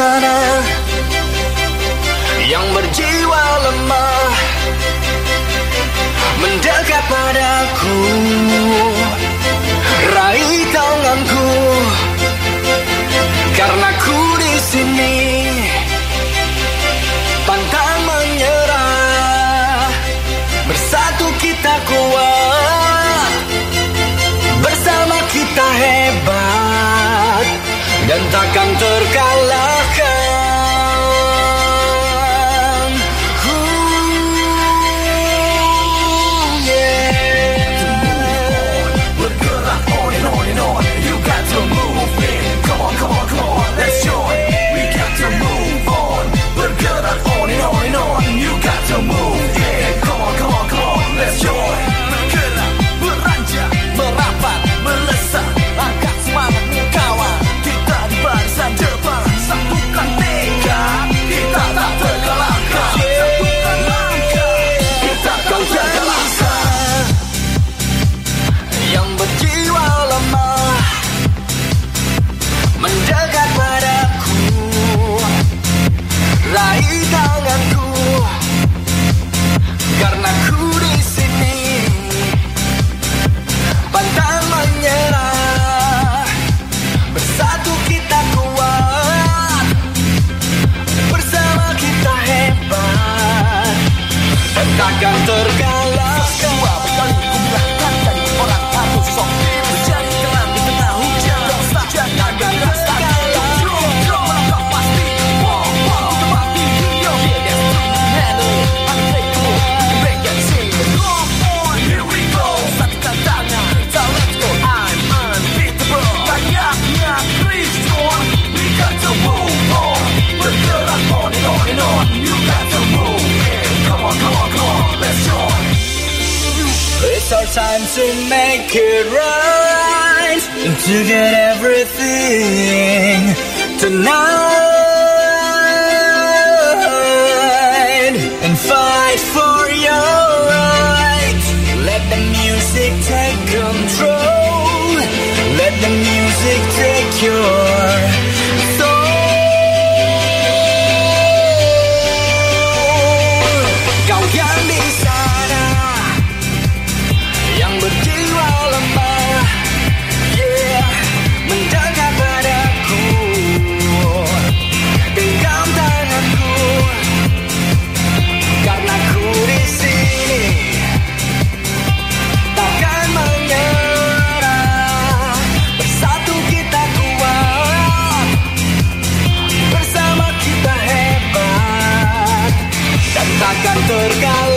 turn 笨蛋 It's our time to make it right and to get everything tonight and fight for your right. Let the music take control. Let the music take your otorgado.